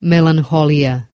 melancholia.